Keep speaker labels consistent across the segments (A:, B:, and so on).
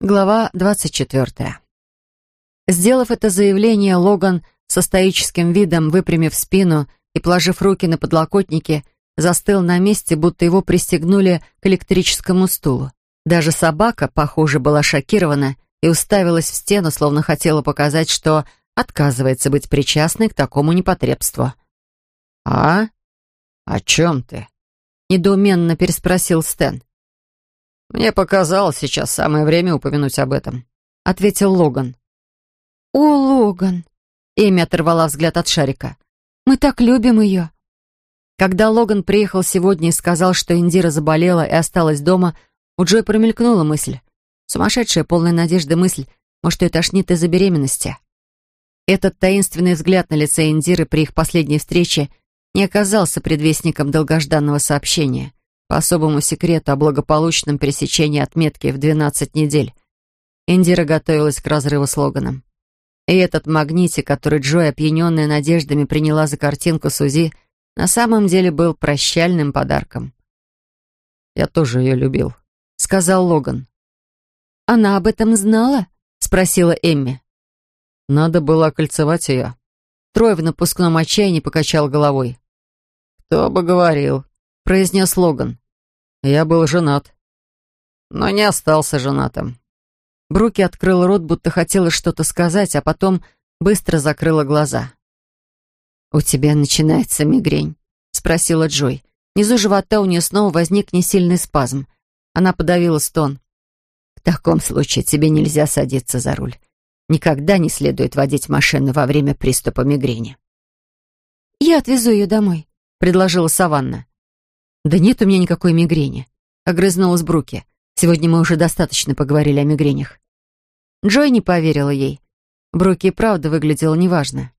A: Глава 24. Сделав это заявление, Логан со стоическим видом, выпрямив спину и положив руки на подлокотники, застыл на месте, будто его пристегнули к электрическому стулу. Даже собака, похоже, была шокирована и уставилась в стену, словно хотела показать, что отказывается быть причастной к такому непотребству. «А? О чем ты?» — недоуменно переспросил Стэн. «Мне показалось, сейчас самое время упомянуть об этом», — ответил Логан.
B: «О, Логан!» — Эми оторвала взгляд от шарика. «Мы так любим ее!»
A: Когда Логан приехал сегодня и сказал, что Индира заболела и осталась дома, у Джой промелькнула мысль. Сумасшедшая, полная надежды мысль, может, ее тошнит из-за беременности. Этот таинственный взгляд на лице Индиры при их последней встрече не оказался предвестником долгожданного сообщения по особому секрету о благополучном пересечении отметки в 12 недель. Индира готовилась к разрыву с Логаном. И этот магнитик, который Джой, опьяненная надеждами, приняла за картинку Сузи, на самом деле был прощальным подарком. «Я тоже ее любил», — сказал Логан.
B: «Она об этом знала?» — спросила Эмми.
A: «Надо было окольцевать ее». Трой в напускном отчаянии покачал головой. «Кто бы говорил», произнес Логан. «Я был женат, но не остался женатым». Бруки открыл рот, будто хотела что-то сказать, а потом быстро закрыла глаза. «У тебя начинается мигрень?» — спросила Джой. Внизу живота у нее снова возник несильный спазм. Она подавила стон. «В таком случае тебе нельзя садиться за руль. Никогда не следует водить машину во время приступа мигрени».
B: «Я отвезу ее домой», — предложила Саванна.
A: «Да нет у меня никакой мигрени», — огрызнулась Бруки. «Сегодня мы уже достаточно поговорили о мигренях». Джой не поверила ей. Бруки и правда выглядела неважно.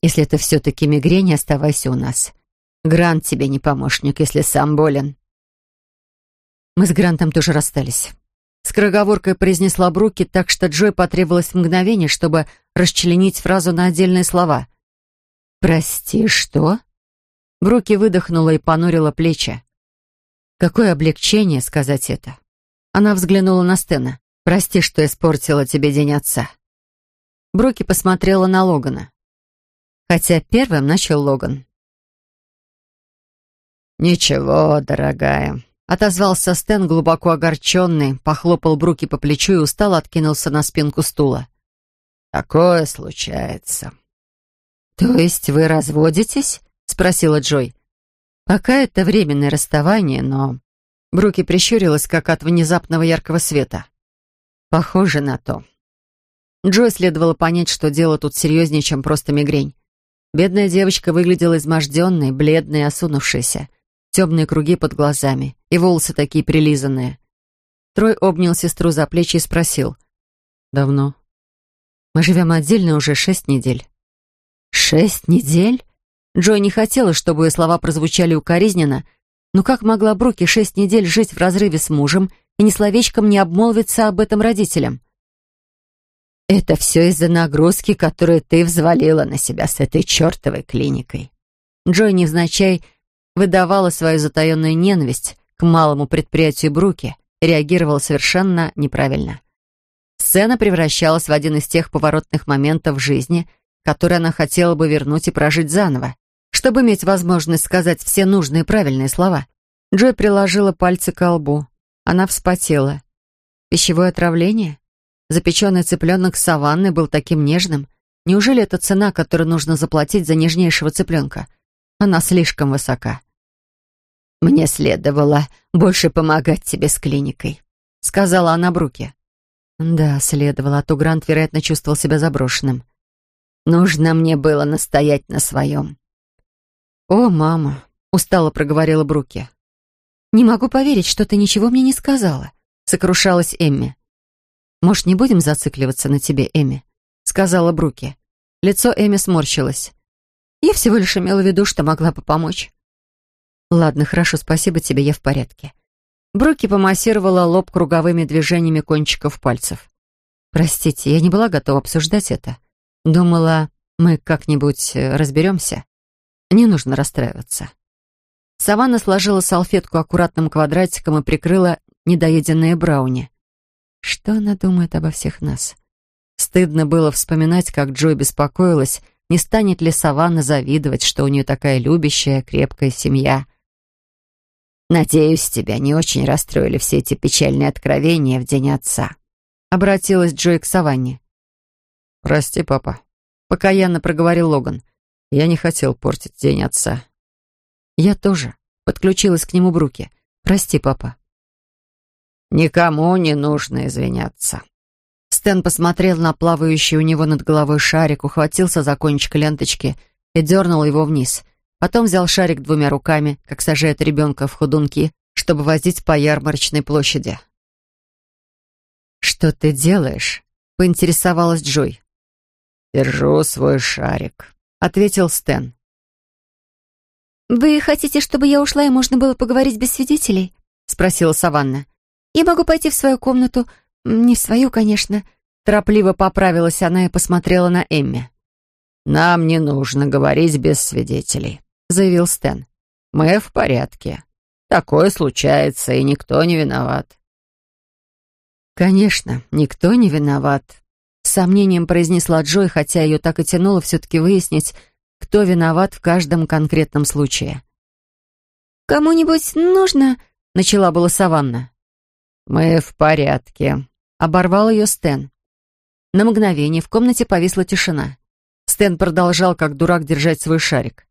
A: «Если это все-таки мигрень, оставайся у нас. Грант тебе не помощник, если сам болен». Мы с Грантом тоже расстались. Скороговоркой произнесла Бруки, так что Джой потребовалось мгновение, чтобы расчленить фразу на отдельные слова. «Прости, что?» Бруки выдохнула и понурила плечи. Какое облегчение сказать это. Она взглянула на Стена. «Прости, что испортила тебе день отца». Бруки посмотрела на Логана. Хотя первым начал Логан. «Ничего, дорогая», — отозвался Стэн, глубоко огорченный, похлопал Бруки по плечу и устало откинулся на спинку стула. «Такое случается». «То есть вы разводитесь?» — спросила Джой. «Пока это временное расставание, но...» Бруки прищурилась, как от внезапного яркого света. «Похоже на то». Джой следовало понять, что дело тут серьезнее, чем просто мигрень. Бедная девочка выглядела изможденной, бледной осунувшейся. Темные круги под глазами и волосы такие прилизанные. Трой обнял сестру за плечи и спросил. «Давно?» «Мы живем отдельно уже шесть недель». «Шесть недель?» Джой не хотела, чтобы ее слова прозвучали укоризненно, но как могла Бруки шесть недель жить в разрыве с мужем и ни словечком не обмолвиться об этом родителям? «Это все из-за нагрузки, которую ты взвалила на себя с этой чертовой клиникой». Джой невзначай выдавала свою затаенную ненависть к малому предприятию Бруки и реагировала совершенно неправильно. Сцена превращалась в один из тех поворотных моментов в жизни, которые она хотела бы вернуть и прожить заново чтобы иметь возможность сказать все нужные правильные слова. Джой приложила пальцы к лбу. Она вспотела. Пищевое отравление? Запеченный цыпленок саванны был таким нежным. Неужели это цена, которую нужно заплатить за нежнейшего цыпленка? Она слишком высока. «Мне следовало больше помогать тебе с клиникой», — сказала она Бруке. Да, следовало, а то Грант, вероятно, чувствовал себя заброшенным. «Нужно мне было настоять на своем. «О, мама!» — устало проговорила Бруки. «Не могу поверить, что ты ничего мне не сказала», — сокрушалась Эмми. «Может, не будем зацикливаться на тебе, Эмми?» — сказала Бруки. Лицо Эмми сморщилось. «Я всего лишь имела в виду, что могла бы помочь». «Ладно, хорошо, спасибо тебе, я в порядке». Бруки помассировала лоб круговыми движениями кончиков пальцев. «Простите, я не была готова обсуждать это. Думала, мы как-нибудь э, разберемся». Не нужно расстраиваться. Саванна сложила салфетку аккуратным квадратиком и прикрыла недоеденные брауни. Что она думает обо всех нас? Стыдно было вспоминать, как Джой беспокоилась, не станет ли Саванна завидовать, что у нее такая любящая, крепкая семья. «Надеюсь, тебя не очень расстроили все эти печальные откровения в день отца», — обратилась Джой к Саванне. «Прости, папа», — покаянно проговорил Логан. «Я не хотел портить день отца». «Я тоже», — подключилась к нему Бруки. «Прости, папа». «Никому не нужно извиняться». Стэн посмотрел на плавающий у него над головой шарик, ухватился за кончик ленточки и дернул его вниз. Потом взял шарик двумя руками, как сажает ребенка в ходунки, чтобы возить по ярмарочной площади. «Что ты делаешь?» — поинтересовалась Джой. «Держу свой шарик», — ответил Стэн.
B: «Вы хотите, чтобы я ушла и можно было поговорить без свидетелей?» — спросила Саванна. «Я могу пойти в свою комнату, не в свою, конечно».
A: Торопливо поправилась она и посмотрела на Эмми. «Нам не нужно говорить без свидетелей», — заявил Стэн. «Мы в порядке. Такое случается, и никто не виноват». «Конечно, никто не виноват», — сомнением произнесла Джой, хотя ее так и тянуло все-таки выяснить, кто виноват в каждом конкретном случае.
B: «Кому-нибудь нужно?»
A: — начала была Саванна. «Мы в порядке», — оборвал ее Стэн. На мгновение в комнате повисла тишина. Стэн продолжал, как дурак, держать свой шарик.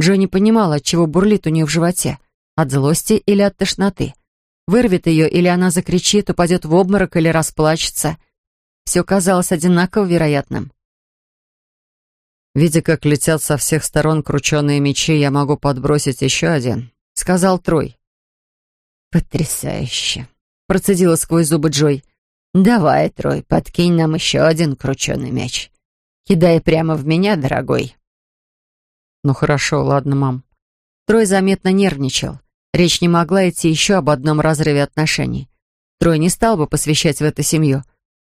A: Джо не понимала, от чего бурлит у нее в животе. От злости или от тошноты. Вырвет ее, или она закричит, упадет в обморок или расплачется. Все казалось одинаково вероятным. «Видя, как летят со всех сторон крученые мечи, я могу подбросить еще один», — сказал Трой. «Потрясающе!» — процедила сквозь зубы Джой. «Давай, Трой, подкинь нам еще один крученый мяч. Кидай прямо в меня, дорогой». «Ну хорошо, ладно, мам». Трой заметно нервничал. Речь не могла идти еще об одном разрыве отношений. Трой не стал бы посвящать в это семью.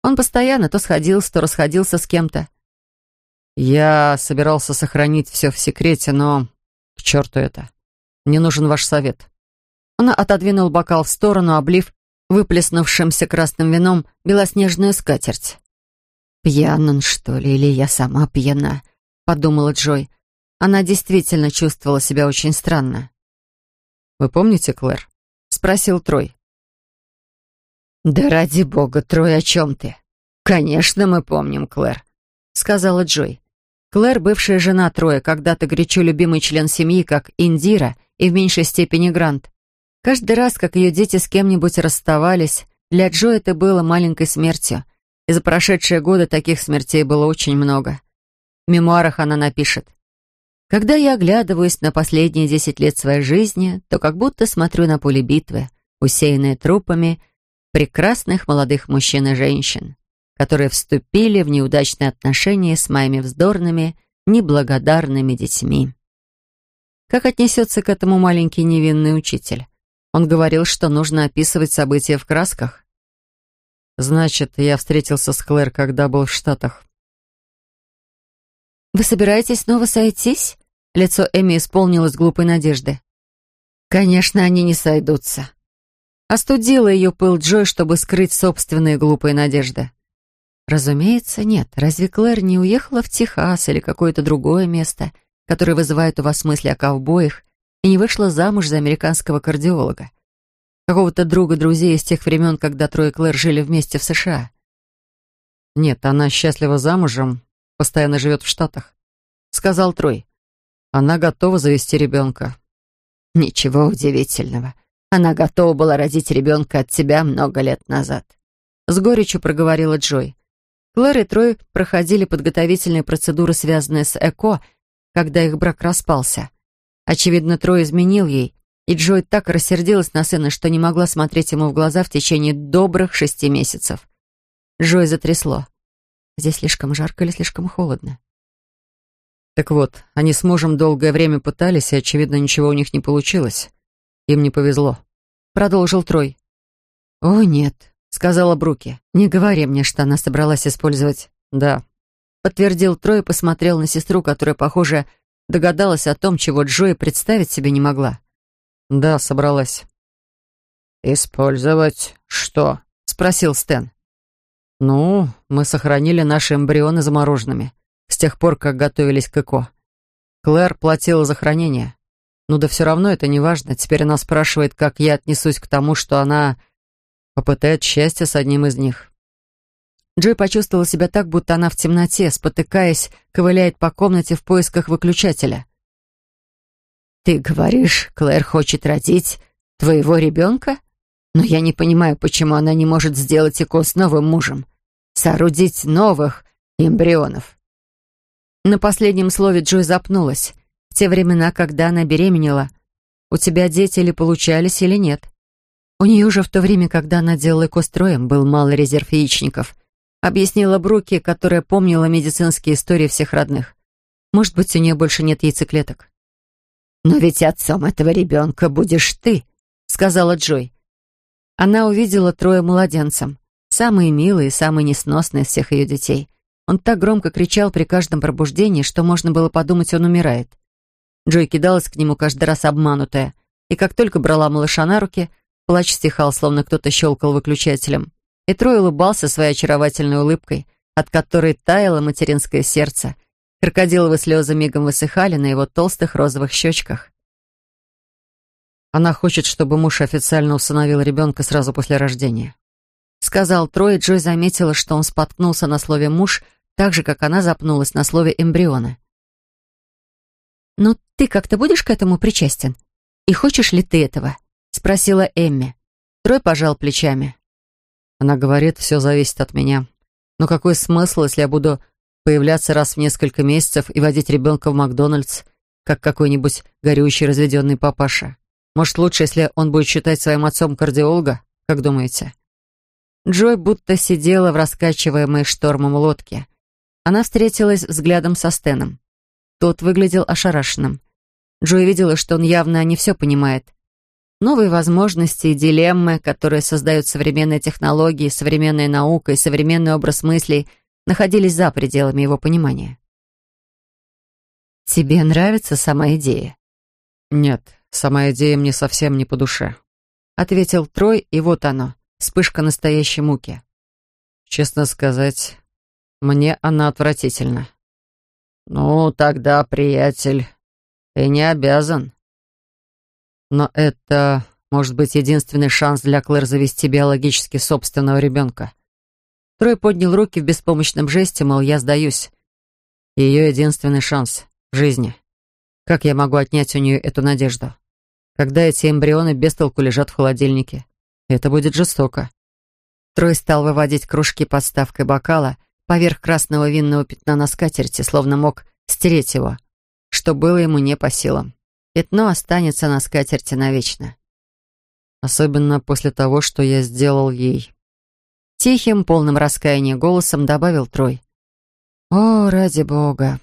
A: Он постоянно то сходился, то расходился с кем-то. «Я собирался сохранить все в секрете, но... К черту это. Мне нужен ваш совет». Она отодвинул бокал в сторону, облив выплеснувшимся красным вином белоснежную скатерть. «Пьян он, что ли, или я сама пьяна?» — подумала Джой. Она действительно чувствовала себя очень странно. «Вы помните, Клэр?» — спросил Трой. «Да ради бога, Трой, о чем ты?» «Конечно, мы помним, Клэр», — сказала Джой. Клэр, бывшая жена Троя, когда-то горячо любимый член семьи, как Индира и в меньшей степени Грант, Каждый раз, как ее дети с кем-нибудь расставались, для Джо это было маленькой смертью. И за прошедшие годы таких смертей было очень много. В мемуарах она напишет. «Когда я оглядываюсь на последние десять лет своей жизни, то как будто смотрю на поле битвы, усеянное трупами прекрасных молодых мужчин и женщин, которые вступили в неудачные отношения с моими вздорными, неблагодарными детьми». Как отнесется к этому маленький невинный учитель? Он говорил, что нужно описывать события в красках. Значит, я встретился с Клэр, когда был в Штатах. «Вы собираетесь снова сойтись?» Лицо Эми исполнилось глупой надежды. «Конечно, они не сойдутся». Остудила ее пыл Джой, чтобы скрыть собственные глупые надежды. Разумеется, нет. Разве Клэр не уехала в Техас или какое-то другое место, которое вызывает у вас мысли о ковбоях и не вышла замуж за американского кардиолога. Какого-то друга друзей из тех времен, когда Трой и Клэр жили вместе в США. «Нет, она счастлива замужем, постоянно живет в Штатах», — сказал Трой. «Она готова завести ребенка». «Ничего удивительного. Она готова была родить ребенка от тебя много лет назад», — с горечью проговорила Джой. Клэр и Трой проходили подготовительные процедуры, связанные с ЭКО, когда их брак распался. Очевидно, Трой изменил ей, и Джой так рассердилась на сына, что не могла смотреть ему в глаза в течение добрых шести месяцев. Джой затрясло. Здесь слишком жарко или слишком холодно? Так вот, они с мужем долгое время пытались, и, очевидно, ничего у них не получилось. Им не повезло. Продолжил Трой. «О, нет», — сказала Бруки. «Не говори мне, что она собралась использовать...» «Да», — подтвердил Трой и посмотрел на сестру, которая, похоже, Догадалась о том, чего Джои представить себе не могла. «Да, собралась». «Использовать что?» — спросил Стэн. «Ну, мы сохранили наши эмбрионы замороженными с тех пор, как готовились к ЭКО. Клэр платила за хранение. Ну да все равно это не важно. Теперь она спрашивает, как я отнесусь к тому, что она попытает счастье с одним из них».
B: Джой почувствовала себя так, будто она в темноте, спотыкаясь, ковыляет по комнате в поисках выключателя.
C: «Ты говоришь, Клэр хочет родить твоего ребенка? Но я не понимаю, почему она не может сделать ЭКО с новым мужем, соорудить новых эмбрионов».
B: На последнем слове Джой запнулась. В те времена, когда она беременела, у тебя дети или получались, или нет. У нее уже в то время, когда она делала ЭКО с троем, был малый резерв яичников. Объяснила Бруки, которая помнила медицинские истории всех родных. Может быть, у нее больше нет яйцеклеток.
C: «Но ведь отцом этого ребенка будешь ты», — сказала Джой.
B: Она увидела трое младенцем, самые милые самые несносные из всех ее детей. Он так громко кричал при каждом пробуждении, что можно было подумать, он умирает. Джой кидалась к нему каждый раз обманутая, и как только брала малыша на руки, плач стихал, словно кто-то щелкал выключателем. И Трой улыбался своей очаровательной улыбкой, от которой таяло материнское сердце — Крокодиловые слезы мигом высыхали на его толстых розовых щечках.
A: Она хочет, чтобы муж официально усыновил ребенка сразу после рождения.
B: Сказал Трой, и Джой заметила, что он споткнулся на слове «муж», так же, как она запнулась на слове «эмбрионы». «Но ты как-то будешь к этому причастен? И хочешь ли ты этого?» — спросила Эмми. Трой пожал плечами.
A: Она говорит, все зависит от меня. Но какой смысл, если я буду появляться раз в несколько месяцев и водить ребенка в Макдональдс, как какой-нибудь горючий разведенный папаша. Может, лучше, если он будет считать своим отцом кардиолога, как думаете?»
B: Джой будто сидела в раскачиваемой штормом лодке. Она встретилась взглядом со Стеном. Тот выглядел ошарашенным. Джой видела, что он явно не все понимает. Новые возможности и дилеммы, которые создают современные технологии, современная наука и современный образ мыслей, находились за пределами его понимания.
C: «Тебе нравится сама идея?»
A: «Нет, сама идея мне совсем не по душе», —
B: ответил Трой, и вот оно, вспышка настоящей муки.
A: «Честно сказать, мне она отвратительна».
C: «Ну, тогда, приятель, ты не обязан».
A: «Но это, может быть, единственный шанс для Клэр завести биологически собственного ребенка.
B: Трой поднял руки в беспомощном жесте, мол, я сдаюсь.
A: Ее единственный шанс в жизни. Как я могу отнять у нее эту надежду? Когда эти эмбрионы без толку лежат в холодильнике? Это будет жестоко.
B: Трой стал выводить кружки подставкой бокала поверх красного винного пятна на скатерти, словно мог стереть его, что было ему не по силам. Пятно останется на скатерти навечно.
A: Особенно после того, что я сделал ей.
B: Тихим, полным раскаяния голосом добавил Трой. «О, ради бога!»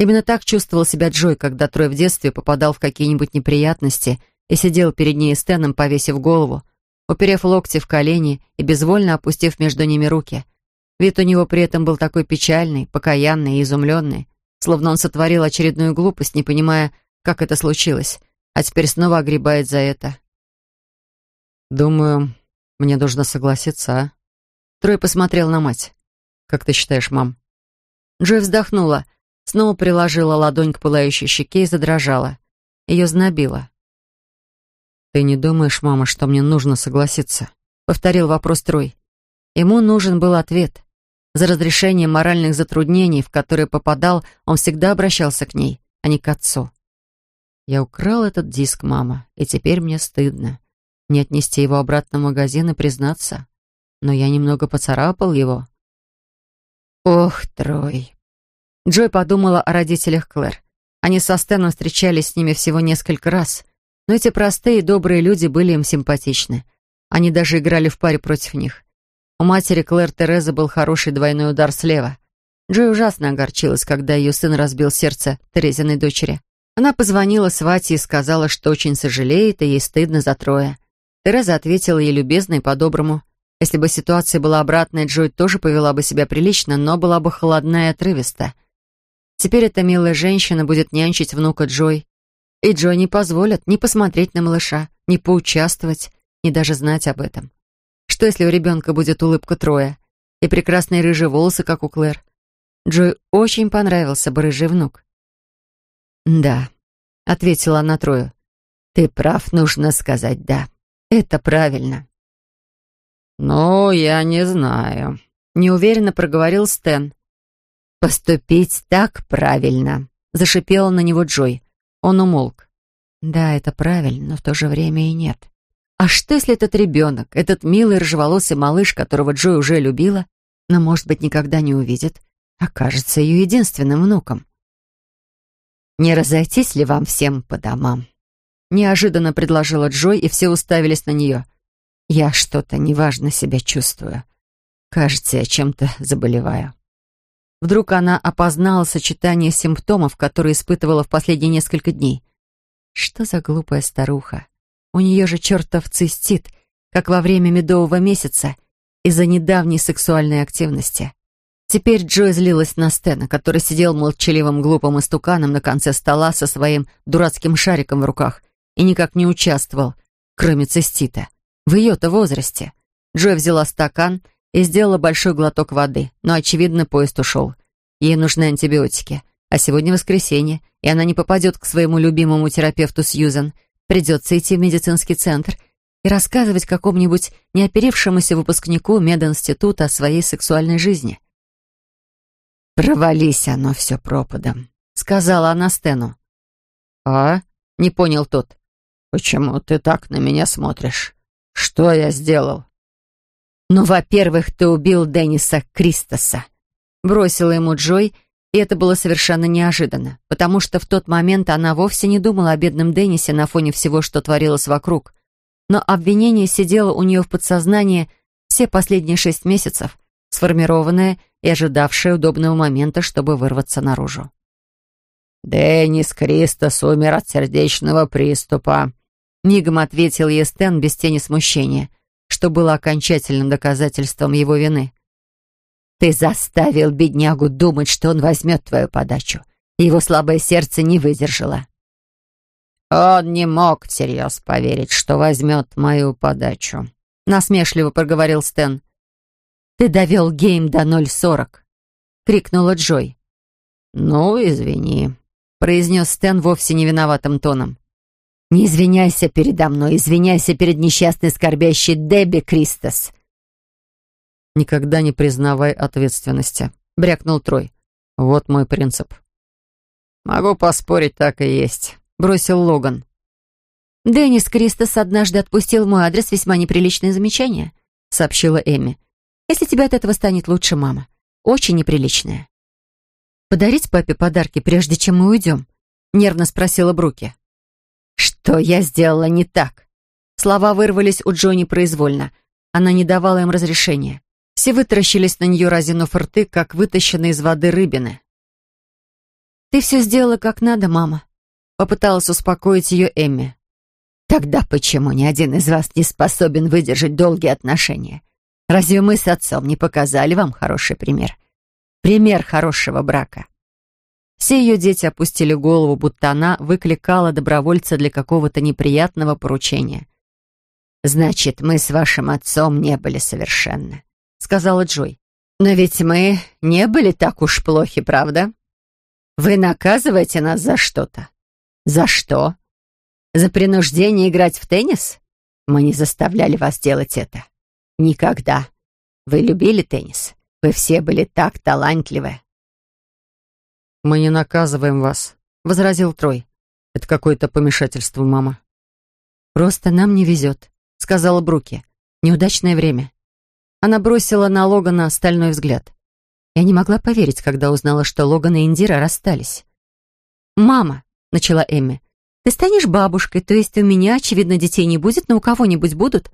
B: Именно так чувствовал себя Джой, когда Трой в детстве попадал в какие-нибудь неприятности и сидел перед ней Стэном, повесив голову, уперев локти в колени и безвольно опустив между ними руки. Вид у него при этом был такой печальный, покаянный и изумленный, словно он сотворил очередную глупость, не понимая, как это случилось, а теперь снова огребает за это.
A: «Думаю, мне нужно согласиться, а?»
B: Трой посмотрел на мать.
A: «Как ты считаешь, мам?»
B: Джой вздохнула, снова приложила ладонь к пылающей щеке и задрожала. Ее знобило.
A: «Ты не думаешь, мама, что мне нужно согласиться?»
B: — повторил вопрос Трой. Ему нужен был ответ. За разрешением моральных затруднений, в которые попадал, он всегда обращался к ней, а не к отцу. «Я украл этот диск, мама, и теперь мне стыдно. Не отнести его обратно в магазин и признаться?» но я немного поцарапал его. Ох, Трой. Джой подумала о родителях Клэр. Они со Стэном встречались с ними всего несколько раз, но эти простые добрые люди были им симпатичны. Они даже играли в паре против них. У матери Клэр Терезы был хороший двойной удар слева. Джой ужасно огорчилась, когда ее сын разбил сердце Терезиной дочери. Она позвонила Свате и сказала, что очень сожалеет, и ей стыдно за Троя. Тереза ответила ей любезно и по-доброму. Если бы ситуация была обратной, Джой тоже повела бы себя прилично, но была бы холодна и отрывиста. Теперь эта милая женщина будет нянчить внука Джой. И Джой не позволят ни посмотреть на малыша, ни поучаствовать, ни даже знать об этом. Что, если у ребенка будет улыбка Троя? и прекрасные рыжие волосы, как у Клэр. Джой очень понравился бы рыжий внук.
C: «Да», — ответила она Трою. «Ты прав, нужно сказать «да». Это правильно».
A: «Ну, я не знаю», — неуверенно проговорил Стэн.
C: «Поступить так правильно», — зашипела на него Джой. Он умолк. «Да, это правильно, но в то же время и нет. А что, если этот ребенок, этот милый рыжеволосый малыш, которого Джой уже любила, но, может быть, никогда не увидит, окажется ее единственным внуком?» «Не разойтись ли вам всем по домам?» Неожиданно предложила Джой, и все уставились на нее. «Я что-то неважно себя чувствую. Кажется, я чем-то заболеваю». Вдруг она опознала сочетание симптомов, которые испытывала в последние несколько дней. Что за глупая старуха? У нее же чертов цистит, как во время медового месяца, из-за недавней сексуальной активности. Теперь Джой злилась на Стена, который сидел молчаливым глупым истуканом на конце стола со своим дурацким шариком в руках и никак не участвовал, кроме цистита. В ее-то возрасте. Джой взяла стакан и сделала большой глоток воды, но, очевидно, поезд ушел. Ей нужны антибиотики. А сегодня воскресенье, и она не попадет к своему любимому терапевту Сьюзен. Придется идти в медицинский центр и рассказывать какому-нибудь неоперившемуся выпускнику мединститута о своей сексуальной жизни. «Провались оно все пропадом», — сказала она Стэну.
A: «А?» — не понял тот. «Почему ты так на меня смотришь? Что я сделал?»
C: «Ну, во-первых, ты убил Денниса Кристоса», — бросила ему Джой, и это было совершенно неожиданно, потому что в тот момент она вовсе не думала о бедном Деннисе на фоне всего, что творилось вокруг. Но обвинение сидело у нее в подсознании все последние шесть месяцев, сформированное и ожидавшее удобного момента, чтобы вырваться наружу.
A: «Деннис Кристос умер от сердечного приступа», — мигом ответил ей Стэн без тени смущения — что было окончательным доказательством его вины.
C: «Ты заставил беднягу думать, что он возьмет твою подачу, его слабое сердце не выдержало».
A: «Он не мог всерьез поверить, что возьмет мою подачу», — насмешливо проговорил Стэн.
C: «Ты довел гейм до 0.40», — крикнула Джой.
A: «Ну, извини», — произнес Стэн вовсе не виноватым тоном.
C: Не извиняйся передо мной, извиняйся перед несчастной скорбящей Дебби Кристос.
B: Никогда не признавай ответственности, брякнул Трой. Вот мой принцип.
A: Могу поспорить, так и есть, бросил Логан.
C: Деннис Кристос однажды отпустил мой адрес весьма неприличное замечание, сообщила Эми. Если тебе от этого станет лучше, мама. Очень неприличное. Подарить папе подарки, прежде чем мы уйдем? Нервно спросила Бруки. «Что я сделала не так?» Слова вырвались у Джонни произвольно. Она не давала им разрешения. Все вытаращились на нее, разинув рты, как вытащенные из воды рыбины. «Ты все сделала как надо, мама», — попыталась успокоить ее Эмми. «Тогда почему ни один из вас не способен выдержать долгие отношения? Разве мы с отцом не показали вам хороший пример? Пример хорошего брака. Все ее дети опустили голову, будто она выкликала добровольца для какого-то неприятного поручения. «Значит, мы с вашим отцом не были совершенны», — сказала Джой. «Но ведь мы не были так уж плохи, правда? Вы наказываете нас за что-то. За что? За принуждение играть в теннис? Мы не заставляли вас делать это. Никогда. Вы любили теннис. Вы все были так талантливы.
B: «Мы не наказываем вас», — возразил Трой. «Это какое-то помешательство, мама».
C: «Просто нам не везет», — сказала Бруки. «Неудачное время». Она бросила на Логана стальной взгляд. Я не могла поверить, когда узнала, что Логан и Индира расстались. «Мама», — начала Эмми, — «ты станешь бабушкой, то есть у меня, очевидно, детей не будет, но у кого-нибудь будут?»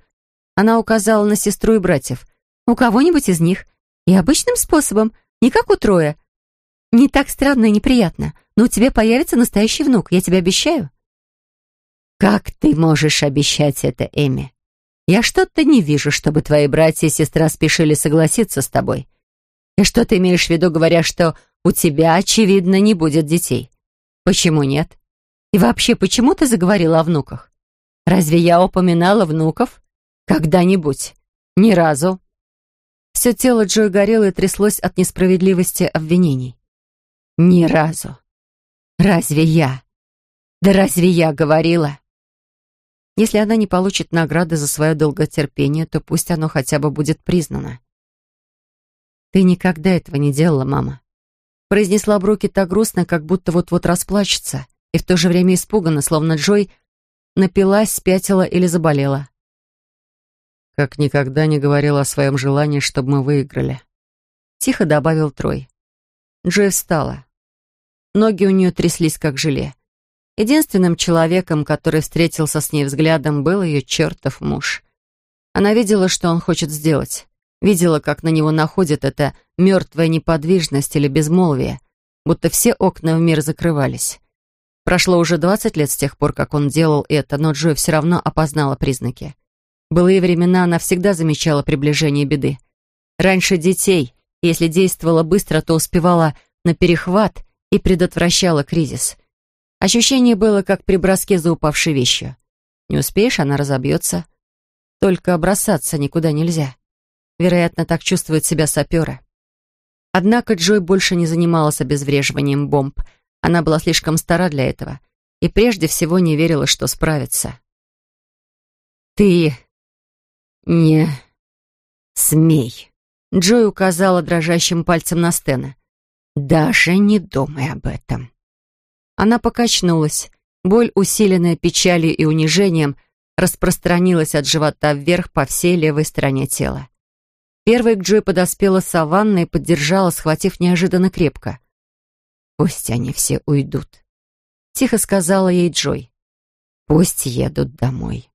C: Она указала на сестру и братьев. «У кого-нибудь из них. И обычным способом, не как у Троя, не так странно и неприятно, но у тебя появится настоящий внук, я тебе обещаю».
A: «Как ты можешь обещать это, Эми? Я что-то не вижу, чтобы твои братья и сестра спешили согласиться с тобой. И что ты имеешь в виду, говоря, что у тебя, очевидно, не будет детей? Почему нет? И вообще, почему ты заговорила о внуках? Разве я упоминала внуков? Когда-нибудь? Ни разу.
B: Все тело Джой горело и тряслось от несправедливости обвинений. «Ни разу. Разве я? Да разве я говорила?» Если она не получит награды за свое долготерпение, то пусть оно хотя бы будет признано. «Ты никогда этого не делала, мама», — произнесла Бруки так грустно, как будто вот-вот расплачется, и в то же время испуганно, словно Джой напилась, спятила или заболела.
A: «Как никогда не говорила о своем желании, чтобы мы выиграли», —
B: тихо добавил Трой. Джой встала. Ноги у нее тряслись, как желе. Единственным человеком, который встретился с ней взглядом, был ее чертов муж. Она видела, что он хочет сделать. Видела, как на него находит эта мертвая неподвижность или безмолвие, будто все окна в мир закрывались. Прошло уже двадцать лет с тех пор, как он делал это, но Джой все равно опознала признаки. Былые времена она всегда замечала приближение беды. Раньше детей, если действовала быстро, то успевала на перехват и предотвращала кризис. Ощущение было, как при броске за упавшей вещью. Не успеешь, она разобьется. Только бросаться никуда нельзя. Вероятно, так чувствуют себя саперы. Однако Джой больше не занималась обезвреживанием бомб. Она была слишком стара для этого. И прежде всего не верила, что справится. «Ты не смей», — Джой указала дрожащим пальцем на Стена. «Даже не думай об этом». Она покачнулась. Боль, усиленная печалью и унижением, распространилась от живота вверх по всей левой стороне тела. Первой к Джой подоспела Саванна и поддержала, схватив неожиданно крепко. «Пусть они все уйдут», — тихо сказала ей Джой. «Пусть едут домой».